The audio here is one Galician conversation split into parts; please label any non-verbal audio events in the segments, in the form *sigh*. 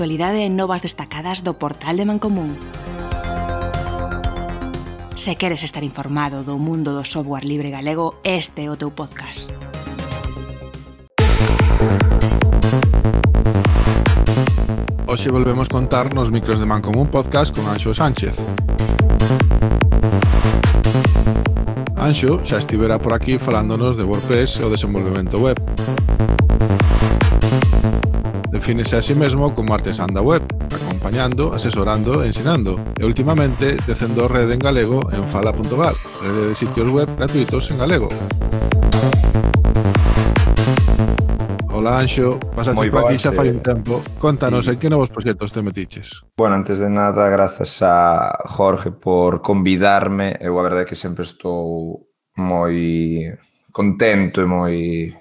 actualidade e novas destacadas do portal de Mancomún. Se queres estar informado do mundo do software libre galego, este é o teu podcast. Hoxe volvemos contar nos micros de Mancomún Podcast con Anxo Sánchez. Anxo xa estivera por aquí falándonos de WordPress e o desenvolvemento web. Defínese a sí mesmo como artesán da web, acompañando, asesorando e ensinando, e últimamente tecendo rede en galego en fala.gal, rede de sitios web gratuitos en galego. Ola Anxo, pasaste por aquí xa fai un eh, tempo. Contanos sí. en que novos proxectos te metiches. Bueno, antes de nada, grazas a Jorge por convidarme. Eu a verdade que sempre estou moi contento e moi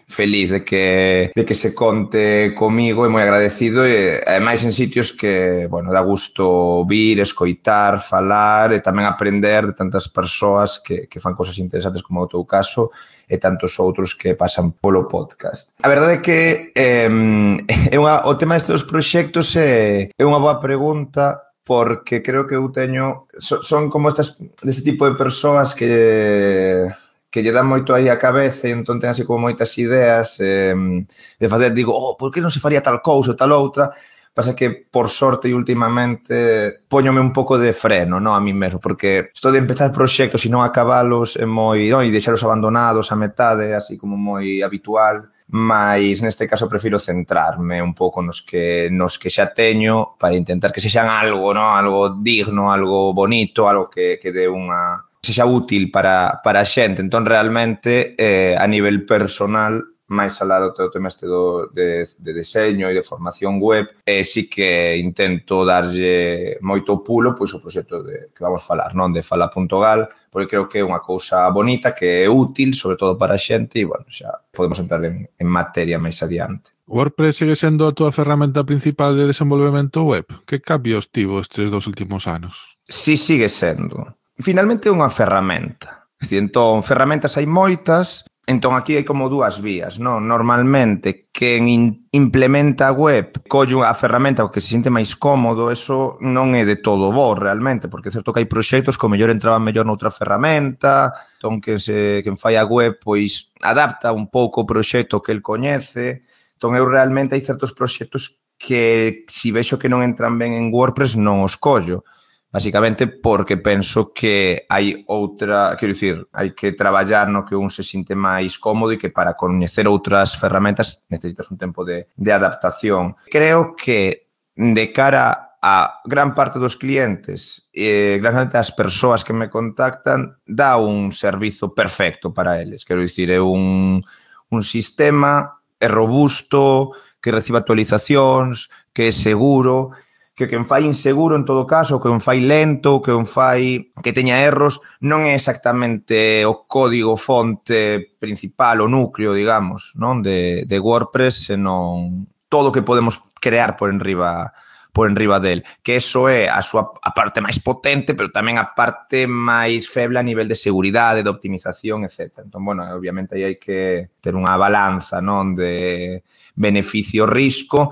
feliz de que, de que se conte comigo e moi agradecido e ademais en sitios que, bueno, dá gusto vir, escoitar, falar e tamén aprender de tantas persoas que, que fan cosas interesantes como o teu caso e tantos outros que pasan polo podcast. A verdade é que eh, *laughs* é unha, o tema destes dos proxectos é, é unha boa pregunta porque creo que eu teño... Son como estas, deste tipo de persoas que que lle dan moito aí a cabeza e entón ten así como moitas ideas eh, de facer, digo, oh, por que non se faría tal cousa ou tal outra? Pasa que, por sorte e últimamente, poñome un pouco de freno no? A mí mesmo, porque isto de empezar proxectos e non acabalos é moi, non, e deixaros abandonados a metade, así como moi habitual, mas neste caso prefiro centrarme un pouco nos que nos que xa teño para intentar que sexan algo, no, algo digno, algo bonito, algo que que dé unha sexa útil para, para a xente. Entón, realmente, eh, a nivel personal, máis alá do teu tema este do, de, de deseño e de formación web, eh, sí que intento darlle moito pulo pois o proxecto de, que vamos falar, non de Fala.gal, porque creo que é unha cousa bonita, que é útil, sobre todo para a xente, e, bueno, xa podemos entrar en, en materia máis adiante. WordPress sigue sendo a túa ferramenta principal de desenvolvemento web? Que cambios tivo estes dos últimos anos? Sí, sigue sendo finalmente é unha ferramenta. Dicir, entón, ferramentas hai moitas, entón aquí hai como dúas vías, non? Normalmente, quen in, implementa a web collo a ferramenta que se sente máis cómodo, eso non é de todo bo realmente, porque é certo que hai proxectos que o mellor entraban mellor noutra ferramenta, entón que se quen fai a web pois adapta un pouco o proxecto que el coñece, entón eu realmente hai certos proxectos que si vexo que non entran ben en WordPress non os collo basicamente porque penso que hai outra, quero dicir, hai que traballar no que un se sinte máis cómodo e que para coñecer outras ferramentas necesitas un tempo de, de adaptación. Creo que de cara a gran parte dos clientes e eh, gran parte das persoas que me contactan dá un servizo perfecto para eles. Quero dicir, é un, un sistema é robusto, que recibe actualizacións, que é seguro que quen fai inseguro en todo caso, que o fai lento, que o fai que teña erros, non é exactamente o código fonte principal, o núcleo, digamos, non de, de WordPress, senón todo o que podemos crear por enriba por enriba del, que eso é a súa a parte máis potente, pero tamén a parte máis feble a nivel de seguridade, de optimización, etc. Entón, bueno, obviamente aí hai que ter unha balanza, non, de beneficio-risco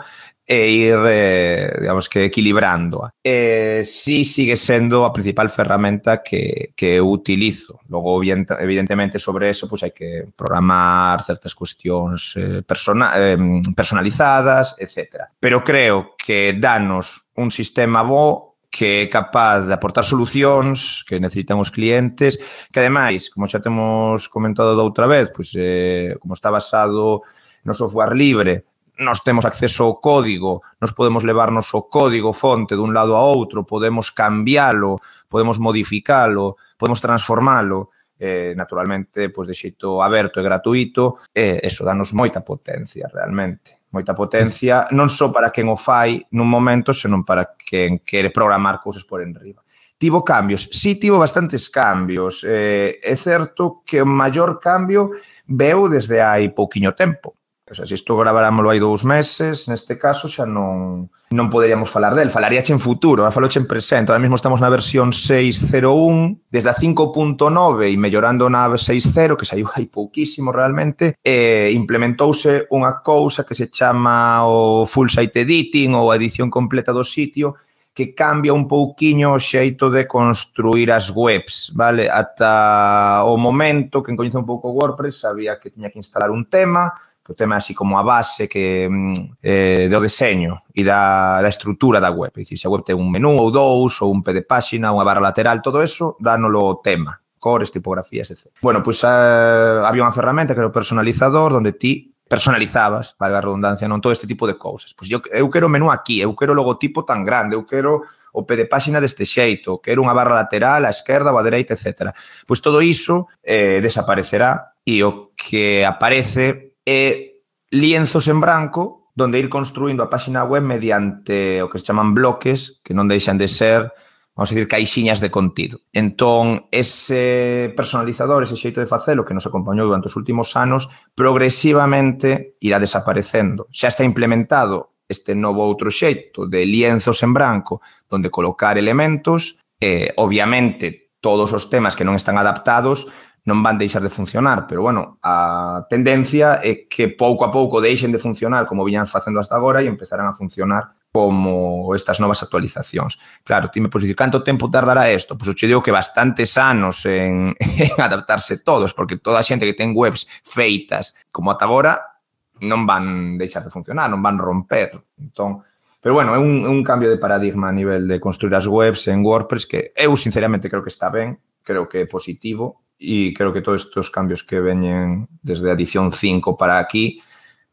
e ir, eh, digamos que, equilibrando. Eh, sí sigue sendo a principal ferramenta que, que eu utilizo. Logo, evidentemente, sobre eso, pues, hai que programar certas cuestións eh, persona, eh, personalizadas, etc. Pero creo que danos un sistema bo que é capaz de aportar solucións que necesitan os clientes, que ademais, como xa temos comentado da outra vez, pois, eh, como está basado no software libre, nos temos acceso ao código, nos podemos levarnos o código fonte dun lado a outro, podemos cambiálo, podemos modificálo, podemos transformálo, eh, naturalmente, pois de xeito aberto e gratuito, e eh, eso danos moita potencia realmente moita potencia, non só para quen o fai nun momento, senón para quen quere programar cousas por enriba. Tivo cambios, sí tivo bastantes cambios. Eh, é certo que o maior cambio veu desde hai pouquiño tempo O sea, se isto gravarámoslo hai dous meses, neste caso xa non non poderíamos falar del, falaríache en futuro, a faloche en presente. Ahora mismo estamos na versión 6.01, desde a 5.9 e mellorando na 6.0, que saiu hai pouquísimo realmente, e implementouse unha cousa que se chama o full site editing ou a edición completa do sitio, que cambia un pouquiño o xeito de construir as webs, vale? Ata o momento que en coñece un pouco WordPress sabía que tiña que instalar un tema, que o tema así como a base que mm, eh, do deseño e da, da estrutura da web. É dicir, se a web ten un menú ou dous, ou un pé de páxina, unha barra lateral, todo eso, dánolo o tema cores, tipografías, etc. Bueno, pois pues, eh, había unha ferramenta que era o personalizador onde ti personalizabas, valga a redundancia, non todo este tipo de cousas. Pois eu, eu quero o menú aquí, eu quero o logotipo tan grande, eu quero o pé de páxina deste xeito, quero unha barra lateral, á esquerda ou á dereita, etc. Pois todo iso eh, desaparecerá e o que aparece e lienzos en branco donde ir construindo a páxina web mediante o que se chaman bloques, que non deixan de ser, vamos a decir, caixiñas de contido. Entón, ese personalizador, ese xeito de facelo que nos acompañou durante os últimos anos, progresivamente irá desaparecendo. Xa está implementado este novo outro xeito de lienzos en branco, donde colocar elementos, e, obviamente, todos os temas que non están adaptados non van deixar de funcionar, pero bueno, a tendencia é que pouco a pouco deixen de funcionar como viñan facendo hasta agora e empezarán a funcionar como estas novas actualizacións. Claro, ti me podes dicir, canto tempo tardará isto? Pois eu che digo que bastantes anos en, *laughs* en adaptarse todos, porque toda a xente que ten webs feitas como ata agora non van deixar de funcionar, non van romper. Entón, Pero bueno, é un, un cambio de paradigma a nivel de construir as webs en WordPress que eu sinceramente creo que está ben, creo que é positivo, e creo que todos estes cambios que veñen desde a edición 5 para aquí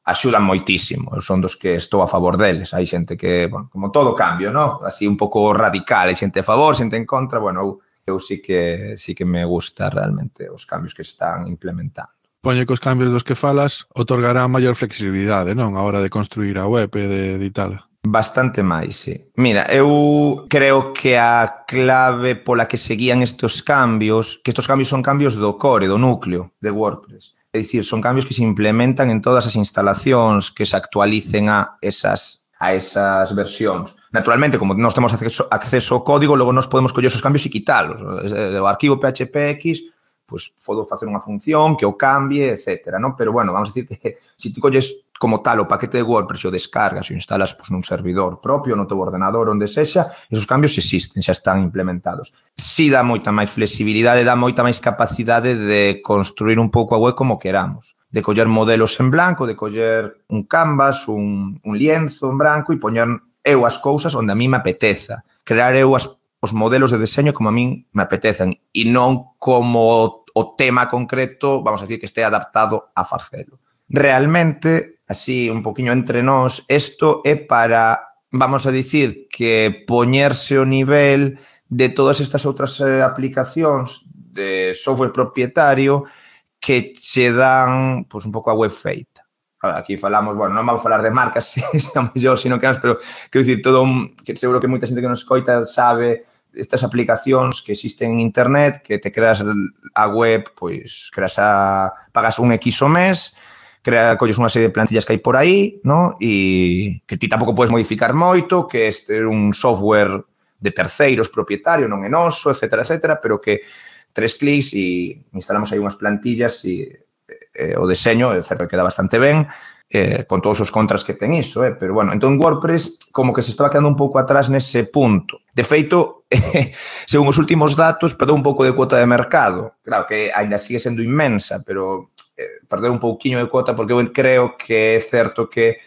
axudan moitísimo. Son dos que estou a favor deles. Hai xente que, bueno, como todo cambio, no? así un pouco radical, hai xente a favor, xente en contra, bueno, eu, eu sí que sí que me gusta realmente os cambios que están implementando. Poño que os cambios dos que falas otorgará maior flexibilidade, non? A hora de construir a web e de editala. Bastante máis, sí. Mira, eu creo que a clave pola que seguían estos cambios, que estos cambios son cambios do core, do núcleo de WordPress. É dicir, son cambios que se implementan en todas as instalacións que se actualicen a esas a esas versións. Naturalmente, como nós temos acceso, acceso ao código, logo nós podemos coller esos cambios e quitalos. Eh, o arquivo PHPX pois pues, podo facer unha función que o cambie, etcétera, non? Pero bueno, vamos a decir que se *laughs* si ti colles como tal o paquete de WordPress o descargas e o instalas pois, nun servidor propio, no teu ordenador, onde sexa, esos cambios existen, xa están implementados. Si dá moita máis flexibilidade, dá moita máis capacidade de construir un pouco a web como queramos de coller modelos en blanco, de coller un canvas, un, un lienzo en branco e poñer eu as cousas onde a mí me apeteza. Crear eu as, os modelos de deseño como a mí me apetezan e non como o, o tema concreto, vamos a decir, que este adaptado a facelo. Realmente, así un poquinho entre nós, isto é para, vamos a dicir, que poñerse o nivel de todas estas outras eh, aplicacións de software propietario que che dan pues, un pouco a web feita. Aquí falamos, bueno, non vamos a falar de marcas, *laughs* mellor, sino que, pero quero dicir, todo, que seguro que moita xente que nos coita sabe estas aplicacións que existen en internet, que te creas a web, pois, creas a, pagas un X o mes, crea, colles unha serie de plantillas que hai por aí, no? e que ti tampouco podes modificar moito, que este é un software de terceiros propietario, non é noso, etcétera, etcétera, pero que tres clics e instalamos aí unhas plantillas e eh, o deseño, é certo que queda bastante ben, eh, con todos os contras que ten iso, eh? pero bueno, entón WordPress como que se estaba quedando un pouco atrás nese punto. De feito, *laughs* según os últimos datos, perdeu un pouco de cuota de mercado. Claro que aínda sigue sendo inmensa, pero eh, perdeu un pouquiño de cuota porque eu creo que é certo que,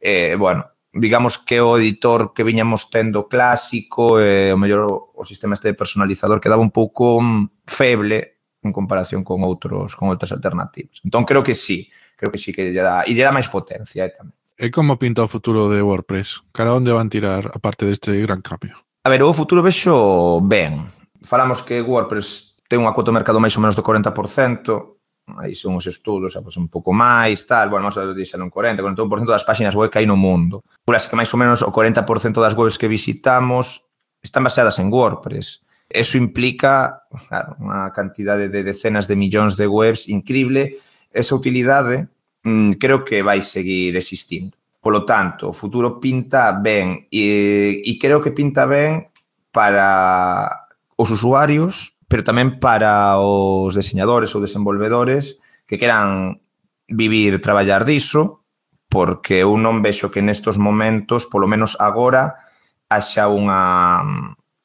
eh, bueno, digamos que o editor que viñamos tendo clásico, eh, o mellor o sistema este de personalizador quedaba un pouco mm, feble en comparación con outros con outras alternativas. Entón creo que sí, creo que sí que lle dá e lle dá máis potencia eh, tamén. E como pinta o futuro de WordPress? Cara onde van tirar a parte deste gran cambio? A ver, o futuro vexo ben. Falamos que WordPress ten unha cuota de mercado máis ou menos do 40%, aí son os estudos, a, pues, pois, un pouco máis, tal, bueno, máis ou menos dixen un 40, 41% das páxinas web que hai no mundo. Por que máis ou menos o 40% das webs que visitamos están baseadas en WordPress. Eso implica claro, unha cantidade de decenas de millóns de webs increíble. Esa utilidade mm, creo que vai seguir existindo. Polo tanto, o futuro pinta ben e, e creo que pinta ben para os usuarios, pero tamén para os diseñadores ou desenvolvedores que queran vivir, traballar diso, porque eu non vexo que nestos momentos, polo menos agora, haxa unha,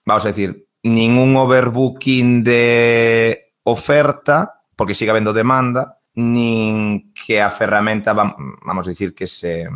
vamos a decir, ningún overbooking de oferta, porque siga habendo demanda, nin que a ferramenta, vamos a dicir, que se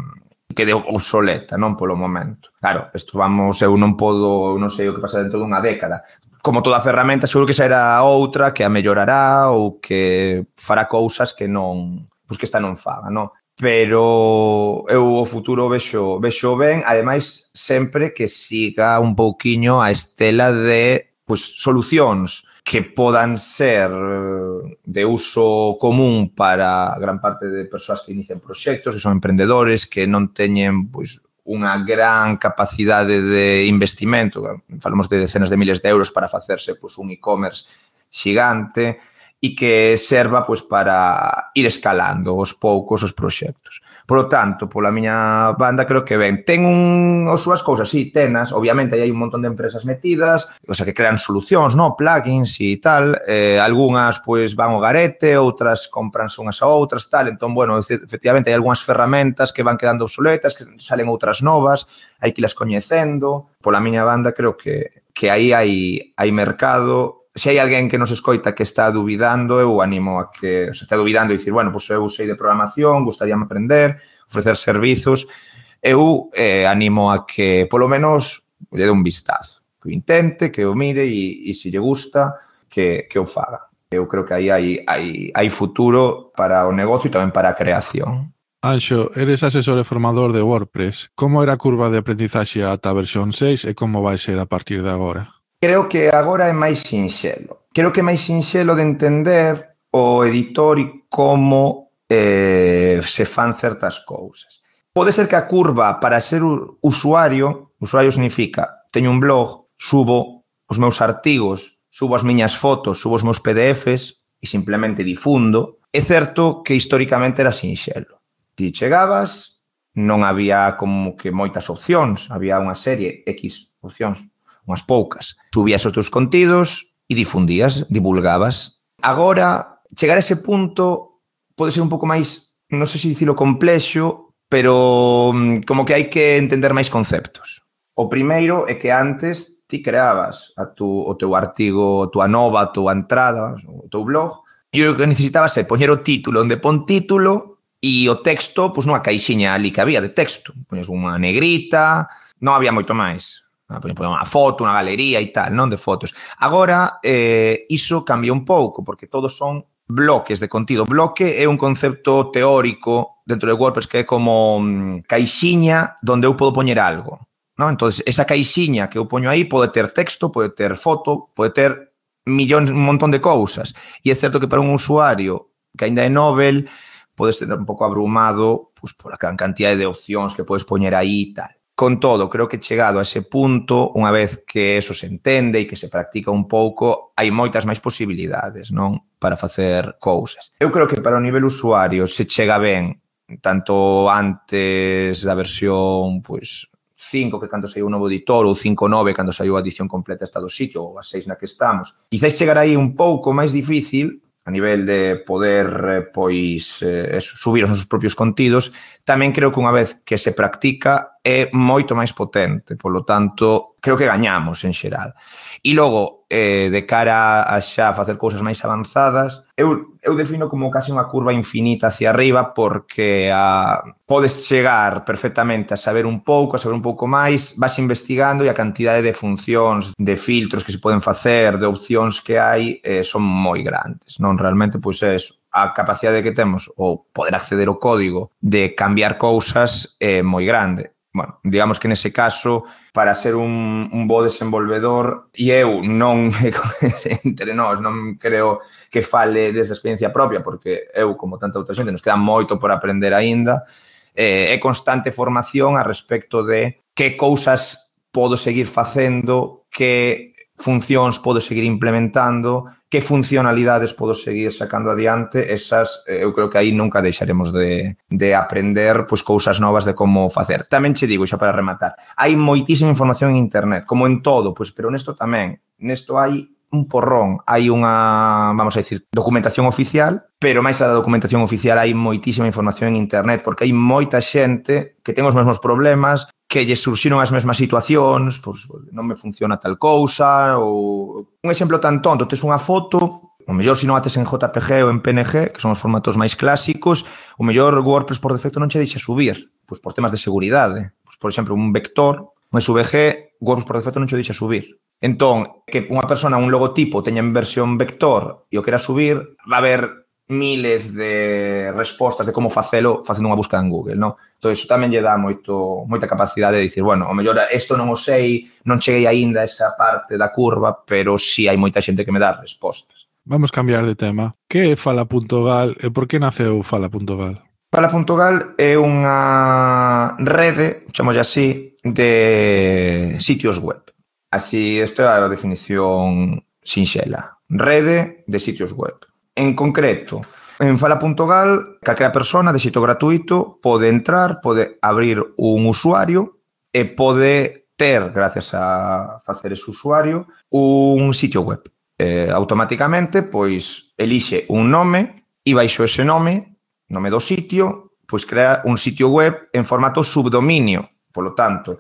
quede obsoleta, non polo momento. Claro, isto vamos, eu non podo, non sei o que pasa dentro dunha década. Como toda ferramenta, seguro que será outra que a mellorará ou que fará cousas que non, pois que esta non faga, non? Pero eu o futuro vexo, vexo ben, ademais sempre que siga un pouquiño a estela de pois, solucións que podan ser eh, de uso común para gran parte de persoas que inician proxectos, que son emprendedores, que non teñen pois, unha gran capacidade de investimento, falamos de decenas de miles de euros para facerse pois, un e-commerce xigante, e que serva pois, para ir escalando os poucos os proxectos. Por lo tanto, pola miña banda creo que ben. Ten un, as súas cousas, sí, tenas, obviamente hai un montón de empresas metidas, o sea, que crean solucións, no, plugins e tal, eh, algunhas pois van ao garete, outras compranse unhas a outras, tal, entón, bueno, efectivamente hai algunhas ferramentas que van quedando obsoletas, que salen outras novas, hai que las coñecendo. Pola miña banda creo que que aí hai hai mercado se hai alguén que nos escoita que está dubidando, eu animo a que se está dubidando e dicir, bueno, pois eu sei de programación, gustaríame aprender, ofrecer servizos, eu eh, animo a que polo menos lle dé un vistazo, que o intente, que o mire e, e se lle gusta, que, que o faga. Eu creo que aí hai, hai, hai futuro para o negocio e tamén para a creación. Anxo, eres asesor e formador de WordPress. Como era a curva de aprendizaxe ata a versión 6 e como vai ser a partir de agora? creo que agora é máis sinxelo. Creo que é máis sinxelo de entender o editor e como eh, se fan certas cousas. Pode ser que a curva para ser usuario, usuario significa teño un blog, subo os meus artigos, subo as miñas fotos, subo os meus PDFs e simplemente difundo. É certo que históricamente era sinxelo. Ti chegabas, non había como que moitas opcións, había unha serie X opcións unhas poucas. Subías os teus contidos e difundías, divulgabas. Agora, chegar a ese punto pode ser un pouco máis, non sei se dicilo complexo, pero mm, como que hai que entender máis conceptos. O primeiro é que antes ti creabas a tu, o teu artigo, a tua nova, a tua entrada, o teu blog, e o que necesitabas é poñer o título, onde pon título e o texto, pois nunha caixinha ali que había de texto. Poñes unha negrita, non había moito máis Ah, Ponemos unha foto, unha galería e tal, non de fotos. Agora, eh, iso cambia un pouco, porque todos son bloques de contido. Bloque é un concepto teórico dentro de WordPress que é como mm, caixiña donde eu podo poñer algo. ¿no? Entonces, esa caixiña que eu poño aí pode ter texto, pode ter foto, pode ter millóns, un montón de cousas. E é certo que para un usuario que ainda é novel, podes estar un pouco abrumado pois, pues, por a cantidad de opcións que podes poñer aí e tal. Con todo, creo que chegado a ese punto, unha vez que eso se entende e que se practica un pouco, hai moitas máis posibilidades, non? Para facer cousas. Eu creo que para o nivel usuario se chega ben tanto antes da versión, pois, 5 que cando saiu o novo editor ou 5.9 cando saiu a edición completa está do sitio ou a 6 na que estamos. Quizáis chegar aí un pouco máis difícil, a nivel de poder eh, pois eh, subir os nosos propios contidos, tamén creo que unha vez que se practica é moito máis potente, polo tanto, creo que gañamos en xeral. E logo, eh, de cara a xa facer cousas máis avanzadas, eu, eu defino como case unha curva infinita hacia arriba porque a, podes chegar perfectamente a saber un pouco, a saber un pouco máis, vas investigando e a cantidade de funcións, de filtros que se poden facer, de opcións que hai, eh, son moi grandes. Non realmente, pois é eso a capacidade que temos ou poder acceder ao código de cambiar cousas é eh, moi grande bueno, digamos que nese caso, para ser un, un bo desenvolvedor, e eu non, *laughs* entre nós, non creo que fale desta experiencia propia, porque eu, como tanta outra xente, nos queda moito por aprender aínda, eh, é constante formación a respecto de que cousas podo seguir facendo que funcións podo seguir implementando, que funcionalidades podo seguir sacando adiante, esas eh, eu creo que aí nunca deixaremos de, de aprender pois, cousas novas de como facer. Tamén che digo, xa para rematar, hai moitísima información en internet, como en todo, pois, pero nesto tamén, nesto hai un porrón, hai unha, vamos a dicir, documentación oficial, pero máis a da documentación oficial hai moitísima información en internet, porque hai moita xente que ten os mesmos problemas, que lle surxiron as mesmas situacións, pois, pois non me funciona tal cousa, ou un exemplo tan tonto, tes unha foto, o mellor se non ates en JPG ou en PNG, que son os formatos máis clásicos, o mellor WordPress por defecto non che deixa subir, pois por temas de seguridade. Pois, por exemplo, un vector, un SVG, WordPress por defecto non che deixa subir. Entón, que unha persona un logotipo teña en versión vector e o quera subir, va a haber miles de respostas de como facelo facendo unha busca en Google, non? Entón, iso tamén lle dá moito, moita capacidade de dicir, bueno, o mellor isto non o sei, non cheguei aínda a esa parte da curva, pero si sí hai moita xente que me dá respostas. Vamos cambiar de tema. Que é Fala.gal e por que naceu Fala.gal? Fala.gal é unha rede, chamolle así, de sitios web. Así, isto é a definición sinxela. Rede de sitios web En concreto, en Fala.gal, calquera persona de xito gratuito pode entrar, pode abrir un usuario e pode ter, gracias a facer ese usuario, un sitio web. Eh, automáticamente, pois, elixe un nome e baixo ese nome, nome do sitio, pois crea un sitio web en formato subdominio. Polo tanto,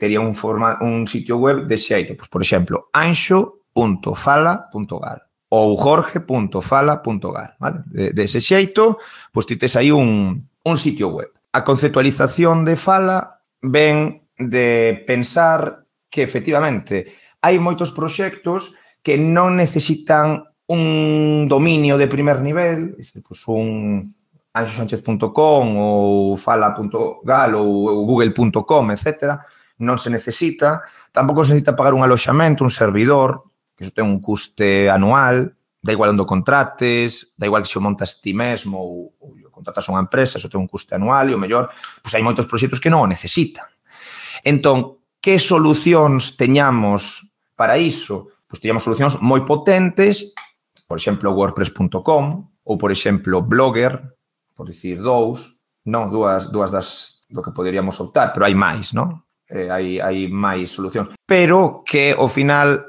tería un, forma, un sitio web de xeito, pois, por exemplo, anxo.fala.gal ou jorge.fala.gar, vale? De, ese xeito, pois ti tes aí un, un sitio web. A conceptualización de Fala ven de pensar que efectivamente hai moitos proxectos que non necesitan un dominio de primer nivel, dice, pois un anxosánchez.com ou fala.gal ou google.com, etc. Non se necesita, tampouco se necesita pagar un aloxamento, un servidor, que iso ten un custe anual, da igual onde contrates, da igual que se o montas ti mesmo ou, ou o contratas a unha empresa, iso ten un custe anual e o mellor, pois hai moitos proxectos que non o necesitan. Entón, que solucións teñamos para iso? Pois teñamos solucións moi potentes, por exemplo, wordpress.com ou, por exemplo, Blogger, por dicir dous, non, dúas, dúas das do que poderíamos optar, pero hai máis, non? Eh, hai, hai máis solucións. Pero que, ao final,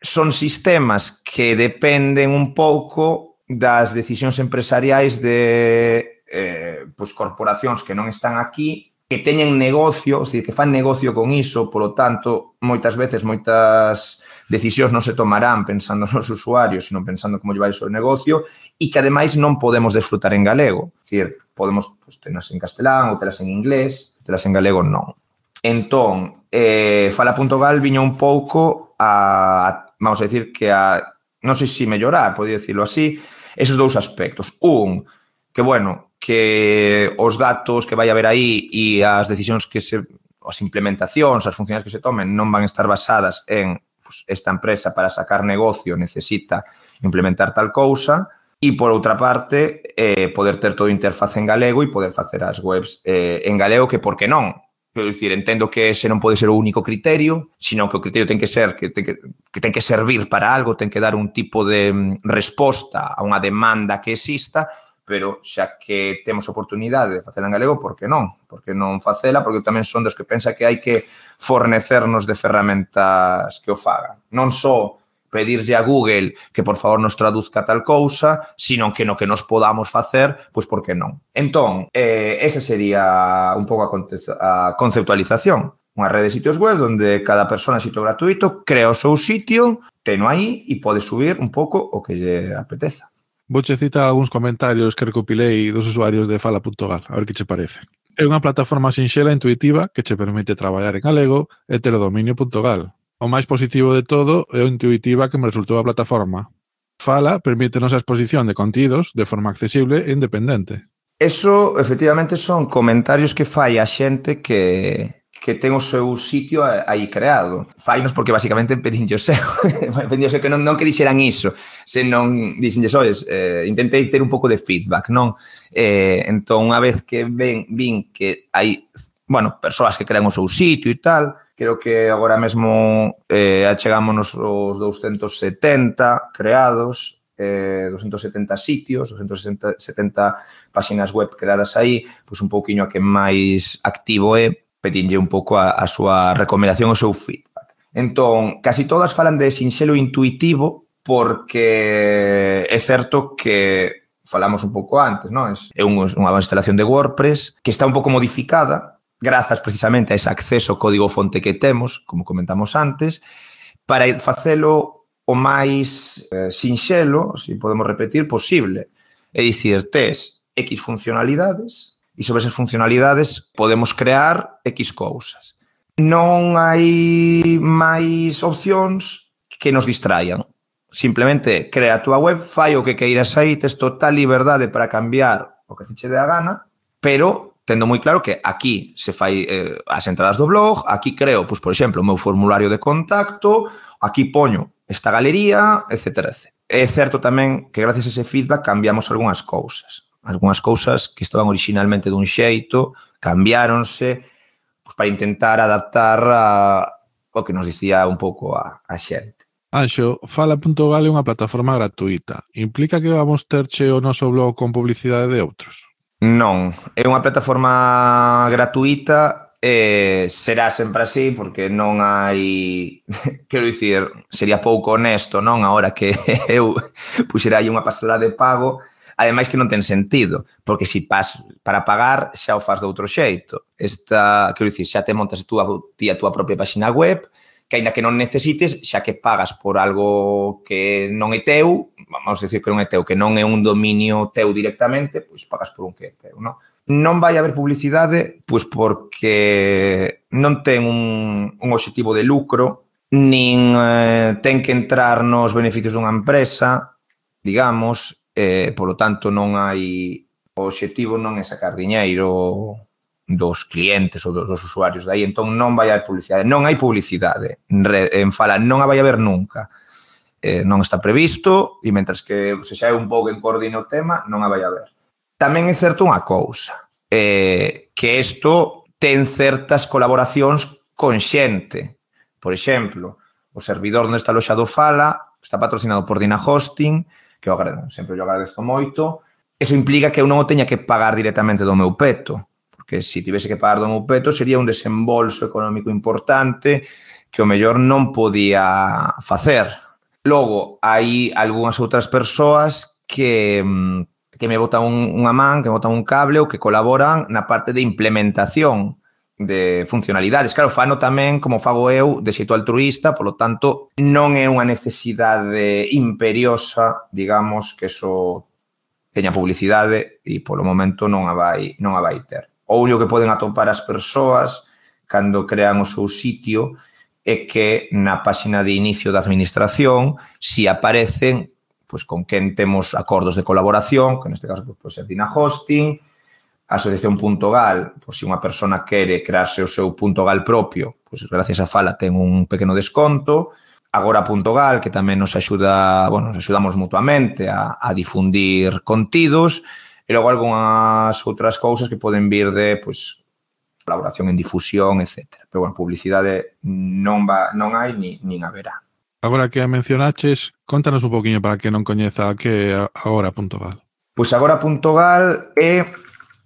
son sistemas que dependen un pouco das decisións empresariais de eh, pues, corporacións que non están aquí que teñen negocio, é que fan negocio con iso, polo tanto, moitas veces, moitas decisións non se tomarán pensando nos usuarios, sino pensando como llevar o negocio, e que ademais non podemos desfrutar en galego. É dicir, podemos pues, tenas en castelán ou telas en inglés, telas en galego non. Entón, eh, Fala.gal viña un pouco a, a vamos a decir que a, non sei se mellorar, podía dicirlo así, esos dous aspectos. Un, que bueno, que os datos que vai haber aí e as decisións que se as implementacións, as funcións que se tomen non van estar basadas en pues, esta empresa para sacar negocio necesita implementar tal cousa e por outra parte eh, poder ter todo interfaz en galego e poder facer as webs eh, en galego que por que non Quero dicir, entendo que ese non pode ser o único criterio, sino que o criterio ten que ser que ten que, que ten que servir para algo, ten que dar un tipo de mm, resposta a unha demanda que exista, pero xa que temos oportunidade de facela en galego, por que non? Por que non facela? Porque tamén son dos que pensa que hai que fornecernos de ferramentas que o fagan. Non só pedirlle a Google que por favor nos traduzca tal cousa, sino que no que nos podamos facer, pois por que non. Entón, eh, esa sería un pouco a conceptualización. Unha rede de sitios web onde cada persona sitio gratuito crea o seu sitio, teno aí e pode subir un pouco o que lle apeteza. Vouche citar algúns comentarios que recopilei dos usuarios de fala.gal, a ver que che parece. É unha plataforma sinxela e intuitiva que che permite traballar en galego e teledominio.gal, O máis positivo de todo é o intuitiva que me resultou a plataforma. Fala permítenos a exposición de contidos de forma accesible e independente. Eso, efectivamente, son comentarios que fai a xente que, que ten o seu sitio aí creado. Fainos porque basicamente *laughs* pedinlle o seu. pedinlle o seu que non, non que dixeran iso, senón dixenlle, sois, eh, intentei ter un pouco de feedback, non? Eh, entón, unha vez que ven, vin que hai, bueno, persoas que crean o seu sitio e tal, creo que agora mesmo eh, achegámonos os 270 creados, eh, 270 sitios, 270 páxinas web creadas aí, pois un pouquiño a que máis activo é, pedinlle un pouco a, a súa recomendación, o seu feedback. Entón, casi todas falan de sinxelo intuitivo, porque é certo que falamos un pouco antes, non? É unha instalación de WordPress que está un pouco modificada, grazas precisamente a ese acceso ao código fonte que temos, como comentamos antes, para facelo o máis eh, sinxelo, se si podemos repetir, posible. É dicir, tes X funcionalidades e sobre esas funcionalidades podemos crear X cousas. Non hai máis opcións que nos distraian. Simplemente crea a túa web, fai o que queiras aí, tes total liberdade para cambiar o que te che dé a gana, pero tendo moi claro que aquí se fai eh, as entradas do blog, aquí creo, pois, por exemplo, o meu formulario de contacto, aquí poño esta galería, etc. etc. É certo tamén que gracias a ese feedback cambiamos algunhas cousas. Algunhas cousas que estaban originalmente dun xeito, cambiáronse pois, para intentar adaptar a, o que nos dicía un pouco a, a xente. Anxo, Fala.gal é unha plataforma gratuita. Implica que vamos terche o noso blog con publicidade de outros? Non, é unha plataforma gratuita e será sempre así porque non hai, *laughs* quero dicir, sería pouco honesto, non, agora que *laughs* eu puxera aí unha pasada de pago, ademais que non ten sentido, porque se si pas para pagar xa o faz de outro xeito. Esta, quero dicir, xa te montas tú a, ti a túa propia páxina web, que aínda que non necesites, xa que pagas por algo que non é teu, vamos a decir que non é teu, que non é un dominio teu directamente, pois pagas por un que é teu, non? Non vai haber publicidade, pois porque non ten un, un objetivo de lucro, nin eh, ten que entrar nos beneficios dunha empresa, digamos, eh, polo tanto non hai o obxectivo non é sacar diñeiro dos clientes ou dos, dos usuarios de aí, entón non vai haber publicidade, non hai publicidade en, re, en fala, non a vai haber nunca eh, non está previsto e mentras que se xa é un pouco en coordine o tema, non a vai haber. Tamén é certo unha cousa, eh, que isto ten certas colaboracións con xente. Por exemplo, o servidor onde está loxado Fala está patrocinado por Dina Hosting, que eu sempre eu agradezo moito. Eso implica que eu non o teña que pagar directamente do meu peto, porque se tivese que pagar do meu peto sería un desembolso económico importante que o mellor non podía facer Logo, hai algunhas outras persoas que mm, que me botan un, unha man, que me botan un cable ou que colaboran na parte de implementación de funcionalidades. Claro, fano tamén como fago eu de xeito altruista, polo tanto non é unha necesidade imperiosa, digamos, que eso teña publicidade e polo momento non a vai, non a vai ter. O único que poden atopar as persoas cando crean o seu sitio é que na páxina de inicio da administración si aparecen pois, con quen temos acordos de colaboración, que neste caso pois, pode ser Dina Hosting, Asociación.gal, pois, se unha persona quere crearse o seu punto gal propio, pois, gracias a Fala ten un pequeno desconto, Agora.gal, que tamén nos axuda, bueno, nos axudamos mutuamente a, a difundir contidos, e logo algunhas outras cousas que poden vir de, pois, colaboración en difusión, etc. Pero, bueno, publicidade non, va, non hai ni, nin haberá. Agora que a mencionaches, contanos un poquinho para que non coñeza que agora.gal. Pois agora.gal é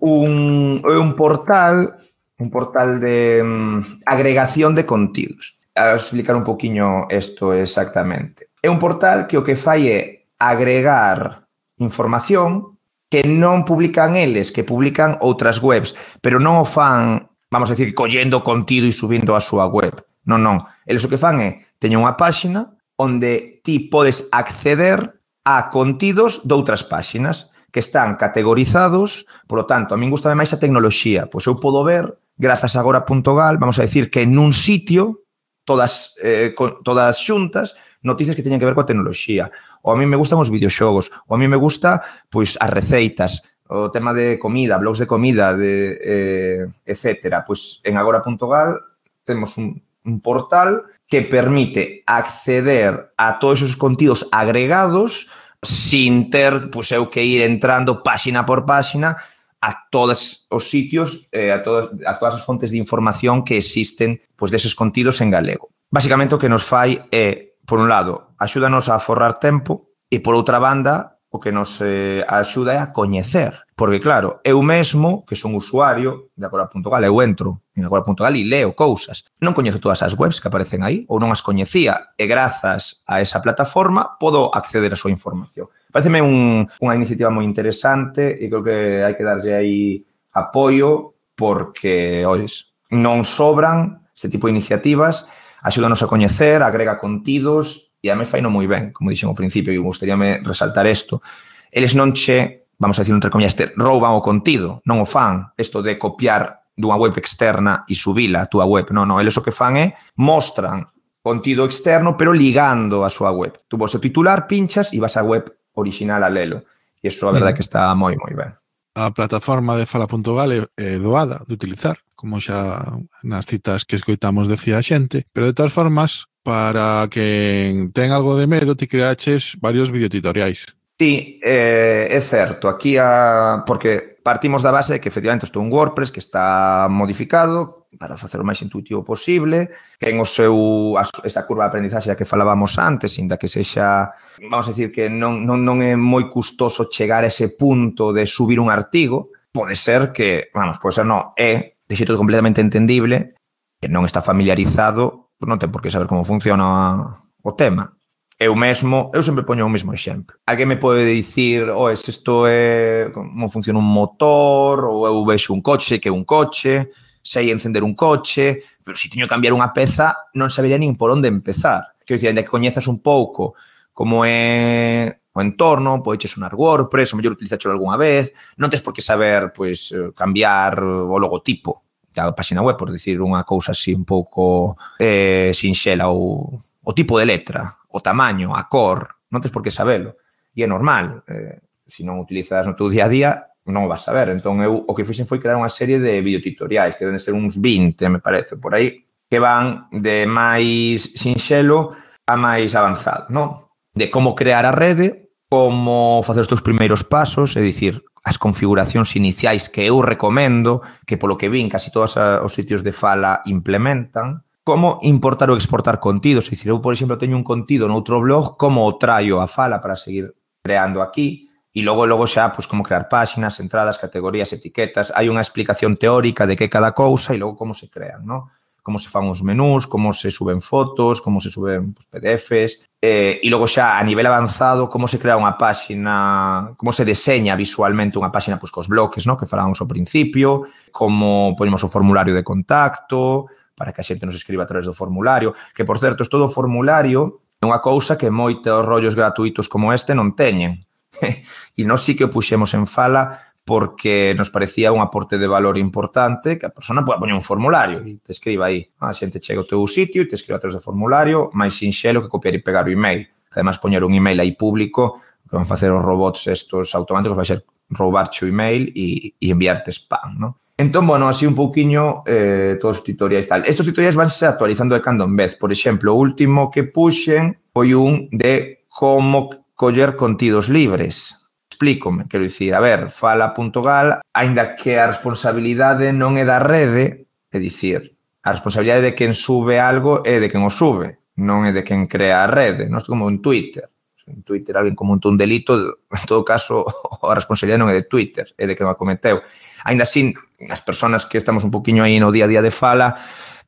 un, é un portal un portal de um, agregación de contidos. A explicar un poquinho isto exactamente. É un portal que o que fai é agregar información que non publican eles, que publican outras webs, pero non o fan vamos a decir, collendo contido e subindo a súa web. Non, non. Eles o que fan é, teñen unha páxina onde ti podes acceder a contidos doutras páxinas que están categorizados, por lo tanto, a min gusta máis a tecnoloxía, pois eu podo ver, grazas a agora.gal, vamos a decir que nun sitio, todas, eh, con, todas xuntas, noticias que teñen que ver coa tecnoloxía. Ou a mí me gustan os videoxogos, ou a mí me gusta pois as receitas, o tema de comida, blogs de comida, de, eh, etcétera, pois en agora.gal temos un, un portal que permite acceder a todos esos contidos agregados sin ter, pois eu que ir entrando páxina por páxina a todos os sitios, eh, a, todas, a todas as fontes de información que existen pois deses contidos en galego. Básicamente o que nos fai é, por un lado, axúdanos a forrar tempo e por outra banda, o que nos eh, axuda é a coñecer. Porque, claro, eu mesmo, que son usuario de Agora.gal, eu entro en Agora.gal e leo cousas. Non coñezo todas as webs que aparecen aí, ou non as coñecía, e grazas a esa plataforma podo acceder a súa información. Pareceme un, unha iniciativa moi interesante e creo que hai que darlle aí apoio porque, ois, non sobran este tipo de iniciativas, axúdanos a coñecer, agrega contidos, e a me faino moi ben, como dixen ao principio, e gustaríame resaltar isto, eles non che, vamos a dicir entre comillas, te rouban o contido, non o fan, isto de copiar dunha web externa e subila a túa web, non, non, eles o que fan é mostran contido externo, pero ligando a súa web. Tu vos o titular, pinchas e vas á web original a lelo. E iso a verdade que está moi, moi ben. A plataforma de Fala.gal é, é doada de utilizar, como xa nas citas que escoitamos decía a xente, pero de todas formas, para que ten algo de medo, ti creaches varios videotutoriais. Sí, eh, é certo. Aquí, a, porque partimos da base que efectivamente isto é un WordPress que está modificado para facer o máis intuitivo posible, ten o seu, a, esa curva de aprendizaxe que falábamos antes, inda que sexa, vamos a decir que non, non, non é moi custoso chegar a ese punto de subir un artigo, pode ser que, vamos, pode ser non, é de xeito completamente entendible que non está familiarizado pues non ten por que saber como funciona o tema. Eu mesmo, eu sempre poño o mesmo exemplo. A que me pode dicir, oh, es isto é como funciona un motor, ou eu vexo un coche que é un coche, sei encender un coche, pero se si teño que cambiar unha peza, non sabería nin por onde empezar. Quero dicir, ainda que coñezas un pouco como é o entorno, podes sonar WordPress, ou mellor utilizaste algunha vez, non tens por que saber pois eh, cambiar o logotipo da página web, por decir unha cousa así un pouco eh, sinxela, ou o tipo de letra, o tamaño, a cor, non tens por que sabelo. E é normal, eh, se non utilizas no teu día a día, non o vas saber. Entón, eu o que fixen foi crear unha serie de videotutoriais, que deben ser uns 20, me parece, por aí, que van de máis sinxelo a máis avanzado, non? De como crear a rede, como facer os teus primeiros pasos, é dicir, as configuracións iniciais que eu recomendo, que polo que vin casi todos os sitios de fala implementan, como importar ou exportar contidos, Se dicir, eu, por exemplo, teño un contido noutro blog, como o traio a fala para seguir creando aquí, e logo logo xa pois como crear páxinas, entradas, categorías, etiquetas, hai unha explicación teórica de que cada cousa e logo como se crean, non? como se fan os menús, como se suben fotos, como se suben pues, PDFs, eh, e logo xa a nivel avanzado como se crea unha páxina, como se deseña visualmente unha páxina pues, cos bloques, no? que falábamos ao principio, como ponemos o formulario de contacto, para que a xente nos escriba a través do formulario, que por certo, todo formulario é unha cousa que moitos rollos gratuitos como este non teñen. *laughs* e nós sí que o puxemos en fala porque nos parecía un aporte de valor importante que a persona poda poñer un formulario e te escriba aí. A xente chega ao teu sitio e te escriba atrás do formulario, máis sinxelo que copiar e pegar o email. Además, poñer un email aí público que van facer os robots estos automáticos vai ser roubarche o email e, e enviarte spam, ¿no? Entón, bueno, así un pouquiño eh, todos os tutoriais tal. Estos tutoriais vanse actualizando de cando en vez. Por exemplo, o último que puxen foi un de como coller contidos libres Explícome, quero dicir, a ver, fala.gal, aínda que a responsabilidade non é da rede, é dicir, a responsabilidade de quen sube algo é de quen o sube, non é de quen crea a rede, non é como en Twitter. En Twitter alguén comuntou un delito, en todo caso, *laughs* a responsabilidade non é de Twitter, é de quen o cometeu. Ainda así, as persoas que estamos un poquinho aí no día a día de fala,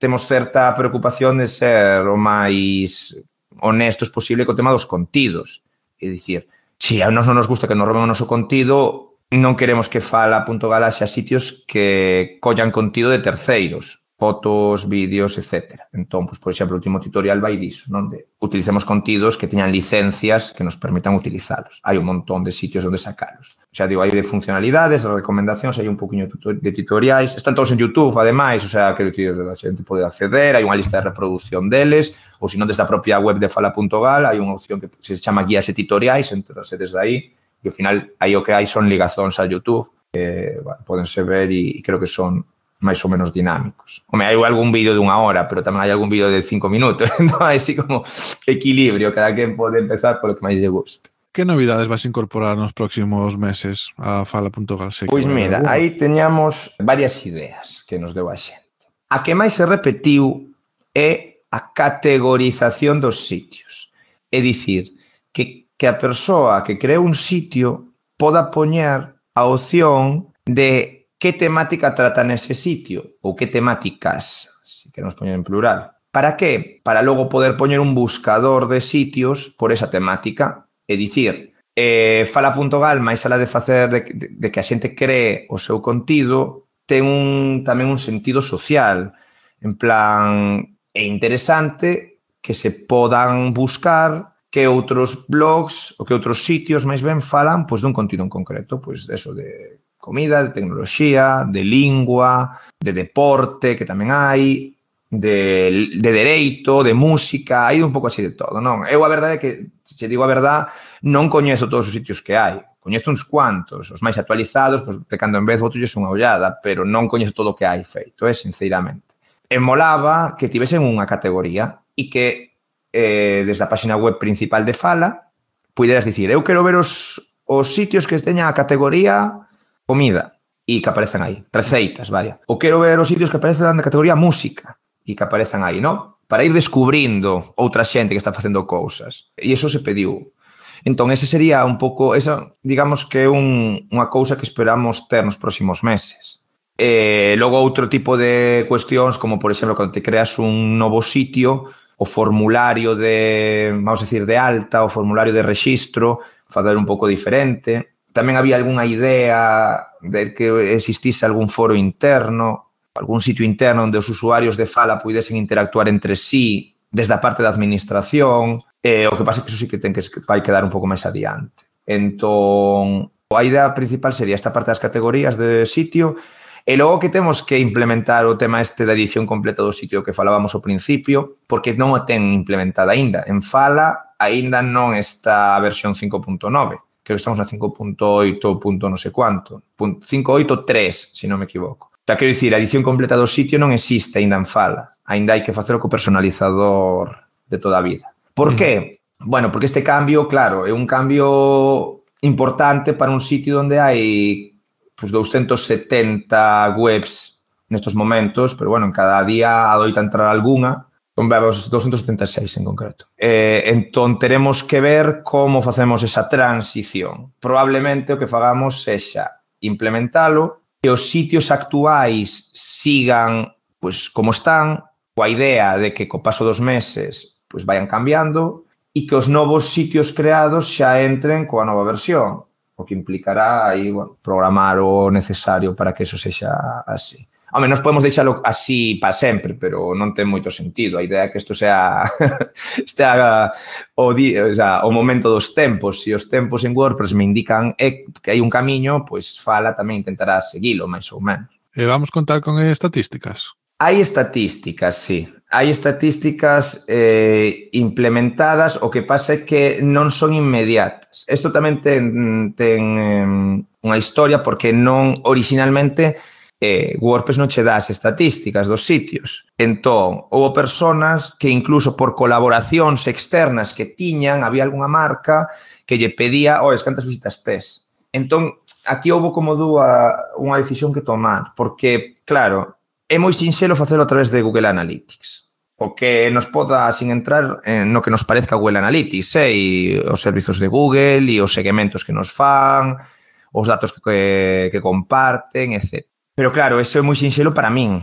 temos certa preocupación de ser o máis honestos posible co tema dos contidos. É dicir, si a nos non nos gusta que nos roben o noso contido, non queremos que fala.galaxia sitios que collan contido de terceiros fotos, vídeos, etc. Entón, pois, por exemplo, o último tutorial vai diso, non? De utilicemos contidos que teñan licencias que nos permitan utilizalos. Hai un montón de sitios onde sacalos. Xa digo, hai de funcionalidades, de recomendacións, hai un poquinho de tutoriais. Están todos en YouTube, ademais, o sea, que a xente pode acceder, hai unha lista de reproducción deles, ou se non desde a propia web de fala.gal, hai unha opción que se chama guías e tutoriais, entrase desde aí, e ao final aí o que hai son ligazóns a YouTube, que bueno, podense ver e, e creo que son máis ou menos dinámicos. Home, hai algún vídeo dunha hora, pero tamén hai algún vídeo de cinco minutos. *laughs* Entón, hai así como equilibrio, cada quen pode empezar polo que máis lle gusta. Que novidades vas incorporar nos próximos meses a Fala.gal? Pois mira, aí teñamos varias ideas que nos deu a xente. A que máis se repetiu é a categorización dos sitios. É dicir, que, que a persoa que crea un sitio poda poñer a opción de que temática trata nese sitio ou que temáticas, que nos poñen en plural. Para que? Para logo poder poñer un buscador de sitios por esa temática e dicir eh, fala.gal máis ala de facer de, de, de que a xente cree o seu contido ten un, tamén un sentido social en plan é interesante que se podan buscar que outros blogs ou que outros sitios máis ben falan pois dun contido en concreto, pois eso de comida, de tecnoloxía, de lingua, de deporte, que tamén hai, de, de dereito, de música, hai un pouco así de todo, non? Eu a verdade é que, se digo a verdade, non coñezo todos os sitios que hai. Coñezo uns cuantos, os máis actualizados, pois de cando en vez botolles unha ollada, pero non coñezo todo o que hai feito, é eh, sinceramente. E molaba que tivesen unha categoría e que eh, desde a página web principal de Fala, puideras dicir, eu quero ver os, os sitios que teña a categoría comida e que aparezan aí, receitas, vaya. O quero ver os sitios que aparecen na categoría música e que aparezan aí, non? Para ir descubrindo outra xente que está facendo cousas. E iso se pediu. Entón, ese sería un pouco, esa, digamos que é un, unha cousa que esperamos ter nos próximos meses. E logo outro tipo de cuestións, como por exemplo, cando te creas un novo sitio, o formulario de, vamos a decir, de alta, o formulario de registro, facer un pouco diferente tamén había algunha idea de que existise algún foro interno, algún sitio interno onde os usuarios de Fala puidesen interactuar entre sí desde a parte da administración, e o que pasa é que iso sí que ten que, que vai quedar un pouco máis adiante. Entón, a idea principal sería esta parte das categorías de sitio, E logo que temos que implementar o tema este da edición completa do sitio que falábamos ao principio, porque non o ten implementada aínda. En Fala aínda non está a versión 5.9 que estamos na 5.8 punto no sei cuánto, 5.83, se non me equivoco. Xa quero dicir, a edición completa do sitio non existe, ainda en fala. Ainda hai que facelo co personalizador de toda a vida. Por mm. que? Bueno, porque este cambio, claro, é un cambio importante para un sitio onde hai pues, 270 webs nestos momentos, pero bueno, en cada día adoita entrar algunha, Os 276 en concreto. Eh, entón, teremos que ver como facemos esa transición. Probablemente o que fagamos sexa implementalo, que os sitios actuais sigan pues, como están, coa idea de que co paso dos meses pues, vayan cambiando e que os novos sitios creados xa entren coa nova versión, o que implicará aí, bueno, programar o necesario para que eso sexa así. Home, nos podemos deixalo así para sempre, pero non ten moito sentido. A idea é que isto sea, *laughs* sea o, di, o, sea, o momento dos tempos. Se os tempos en WordPress me indican que hai un camiño, pois pues, Fala tamén intentará seguilo, máis ou menos. E vamos contar con estatísticas. Hai estatísticas, sí. Hai estatísticas eh, implementadas, o que pasa é que non son inmediatas. Isto tamén ten, ten eh, unha historia porque non originalmente eh, WordPress non che dá as estatísticas dos sitios. Entón, houve personas que incluso por colaboracións externas que tiñan, había algunha marca que lle pedía, ois, cantas visitas tes? Entón, aquí houve como dúa unha decisión que tomar, porque, claro, é moi sinxelo facelo a través de Google Analytics o que nos poda sin entrar en no que nos parezca Google Analytics, eh, e os servizos de Google e os segmentos que nos fan, os datos que, que comparten, etc. Pero claro, eso é moi sinxelo para min,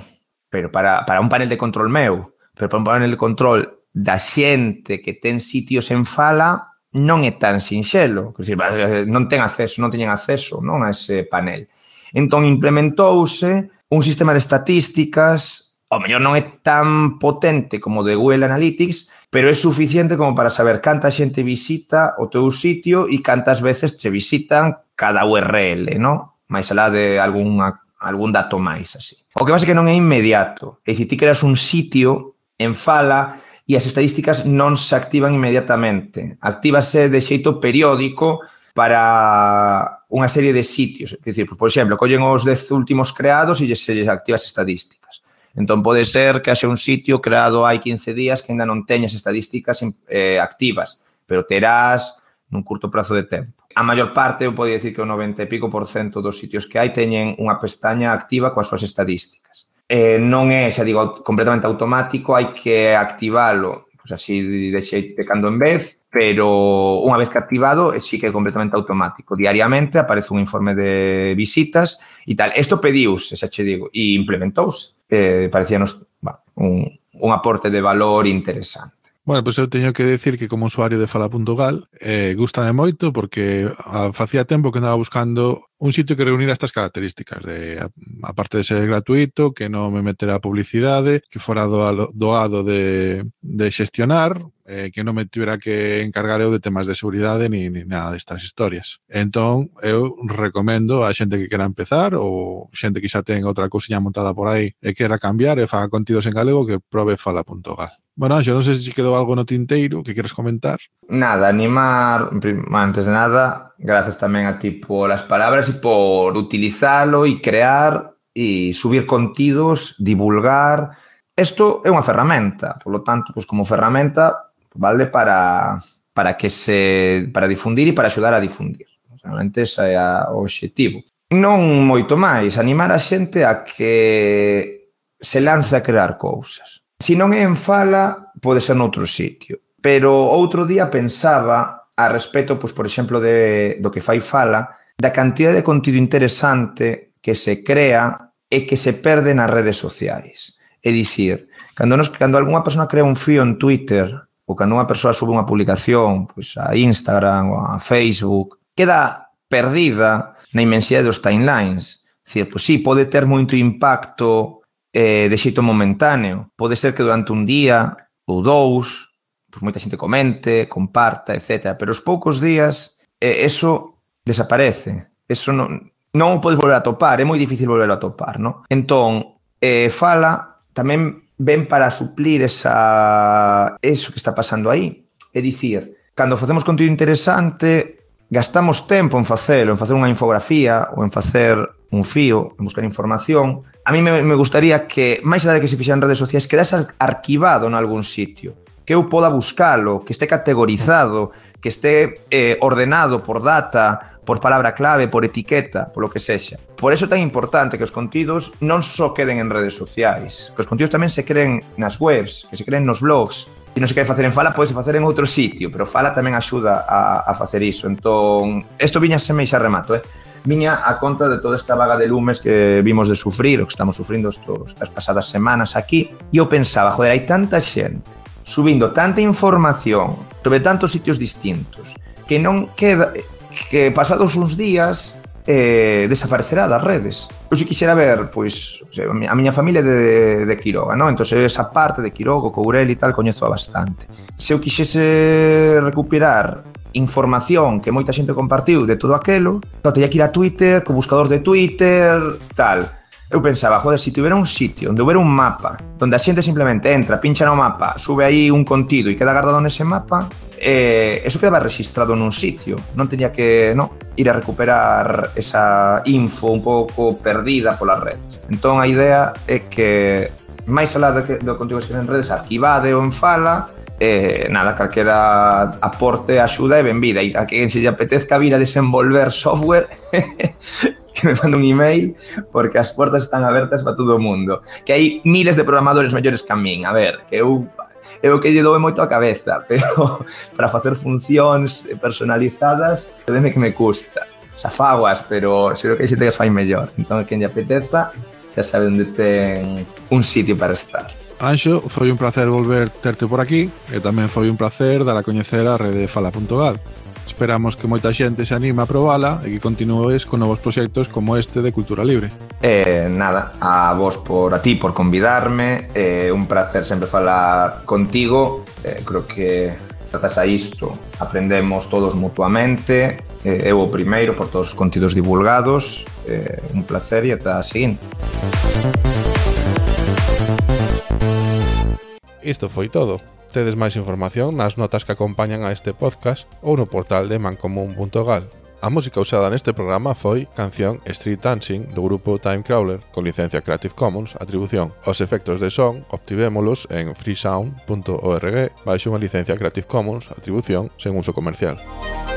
pero para, para un panel de control meu, pero para un panel de control da xente que ten sitios en fala non é tan sinxelo, quer dizer, eh, non ten acceso, non teñen acceso non a ese panel. Entón implementouse un sistema de estatísticas, o mellor non é tan potente como de Google Analytics, pero é suficiente como para saber canta xente visita o teu sitio e cantas veces che visitan cada URL, non? máis alá de algunha algún dato máis así. O que pasa é que non é inmediato. É dicir, ti creas un sitio en fala e as estadísticas non se activan inmediatamente. Actívase de xeito periódico para unha serie de sitios. É dicir, por exemplo, collen os 10 últimos creados e se lles activa as estadísticas. Entón pode ser que haxe un sitio creado hai 15 días que ainda non teñas estadísticas eh, activas, pero terás nun curto prazo de tempo a maior parte, eu podía dicir que o 90 e pico por cento dos sitios que hai teñen unha pestaña activa coas súas estadísticas. Eh, non é, xa digo, completamente automático, hai que activalo pois pues así de xeito de cando en vez, pero unha vez que activado, eh, sí que é completamente automático. Diariamente aparece un informe de visitas e tal. Isto pediuse, xa che digo, e implementouse. Eh, parecíanos bueno, un, un aporte de valor interesante. Bueno, pois pues eu teño que decir que como usuario de Fala.gal eh, gustame moito porque a, facía tempo que andaba buscando un sitio que reunira estas características de aparte de ser gratuito, que non me metera publicidade, que fora doado, doado de, de xestionar, eh, que non me tivera que encargar eu de temas de seguridade ni, ni nada destas historias. Entón, eu recomendo a xente que quera empezar ou xente que xa ten outra cousinha montada por aí e quera cambiar e faga contidos en galego que probe fala.gal. Bueno, Anxo, non sei se quedou algo no tinteiro que queres comentar. Nada, animar, antes de nada, gracias tamén a ti por as palabras e por utilizalo e crear e subir contidos, divulgar. Isto é unha ferramenta, por lo tanto, pues, como ferramenta, vale para, para que se para difundir e para axudar a difundir. Realmente ese eh, é o objetivo. Non moito máis, animar a xente a que se lance a crear cousas Se non é en Fala, pode ser noutro sitio. Pero outro día pensaba a respecto, pois, por exemplo, de, do que fai Fala, da cantidad de contido interesante que se crea e que se perde nas redes sociais. É dicir, cando, nos, cando algunha persona crea un fío en Twitter ou cando unha persoa sube unha publicación pois, a Instagram ou a Facebook, queda perdida na inmensidade dos timelines. Dicir, pois sí, pode ter moito impacto eh, de xeito momentáneo. Pode ser que durante un día ou dous, pues moita xente comente, comparta, etc. Pero os poucos días, eh, eso desaparece. Eso non, non o podes volver a topar, é moi difícil volverlo a topar, No? Entón, eh, fala tamén ven para suplir esa, eso que está pasando aí. É dicir, cando facemos contido interesante, gastamos tempo en facelo, en facer unha infografía ou en facer un fío, en buscar información, a mí me, me gustaría que, máis nada que se fixan redes sociais, quedase arquivado en algún sitio que eu poda buscalo, que este categorizado, que este eh, ordenado por data, por palabra clave, por etiqueta, polo que sexa. Por eso é tan importante que os contidos non só queden en redes sociais, que os contidos tamén se creen nas webs, que se creen nos blogs, se non se quere facer en Fala, podese facer en outro sitio, pero Fala tamén axuda a, a facer iso. Entón, isto viña se me xa remato, eh? Viña a conta de toda esta vaga de lumes que vimos de sufrir, o que estamos sufrindo estas pasadas semanas aquí, e eu pensaba, joder, hai tanta xente subindo tanta información sobre tantos sitios distintos que non queda que pasados uns días eh, desaparecerá das redes. Eu se quixera ver, pois, a miña familia é de, de Quiroga, non? Entón, esa parte de Quiroga, Courel e tal, coñezo bastante. Se eu quixese recuperar información que moita xente compartiu de todo aquelo, teria que ir a Twitter, co buscador de Twitter, tal eu pensaba, joder, se si tivera un sitio onde houbera un mapa, onde a xente simplemente entra, pincha no mapa, sube aí un contido e queda guardado nese mapa, eh, eso quedaba registrado nun sitio, non tenía que no, ir a recuperar esa info un pouco perdida pola red. Entón a idea é que máis alá do, que, do contigo que en redes, arquivade ou en fala, eh, nada, calquera aporte, axuda e benvida. E a quen se lle apetezca vir a desenvolver software, *laughs* *laughs* que me mande un email porque as portas están abertas para todo o mundo. Que hai miles de programadores maiores que a min. A ver, que eu eu que lle dou moito a cabeza, *laughs* pero para facer funcións personalizadas, deme que me custa. Xa faguas, pero seguro que hai xente que fai mellor. Entón, quen lle apeteza, xa sabe onde ten un sitio para estar. Anxo, foi un placer volver terte por aquí e tamén foi un placer dar a coñecer a rede fala.gal. Esperamos que moita xente se anime a probala e que continues con novos proxectos como este de Cultura Libre. Eh, nada, a vos por a ti por convidarme, eh, un placer sempre falar contigo. Eh, creo que grazas a isto aprendemos todos mutuamente. Eh, eu o primeiro por todos os contidos divulgados. Eh, un placer e ata a seguinte. Isto foi todo. Tedes máis información nas notas que acompañan a este podcast ou no portal de mancomun.gal. A música usada neste programa foi canción Street Dancing do grupo Timecrawler con licencia Creative Commons atribución. Os efectos de son obtivémolos en freesound.org baixo unha licencia Creative Commons atribución sen uso comercial. Música